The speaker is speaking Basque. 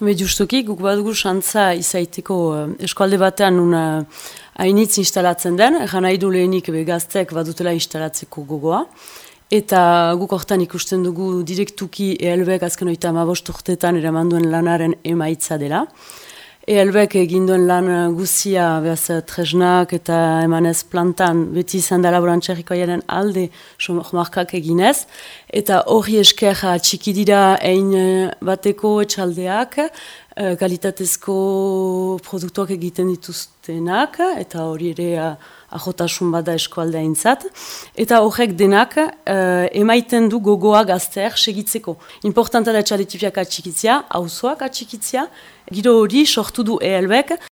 Hame justuki, guk badugu xantza izaiteko uh, eskualde batean una hainitz instalatzen den, egan nahi du lehenik begaztek badutela instalatzeko gogoa. Eta guk hortan ikusten dugu direktuki ELBek azken oita amabost urtetan eramanduen lanaren emaitza dela. ELBek eginduen lan guzia behaz tresnak eta emanez plantan beti izan da laborantxerriko jaren alde markak eginez. Eta hori esker txiki dira ein bateko etxaldeak, eh, kalitatezko produktuak egiten dituztenak, eta hori ere ahotasun bada eskualdea intzat. Eta horrek denak uh, emaiten du gogoa gazteak segitzeko. Importanta da txaletipiak atxikitzia, hauzoak atxikitzia, giro hori sortu du ELBek,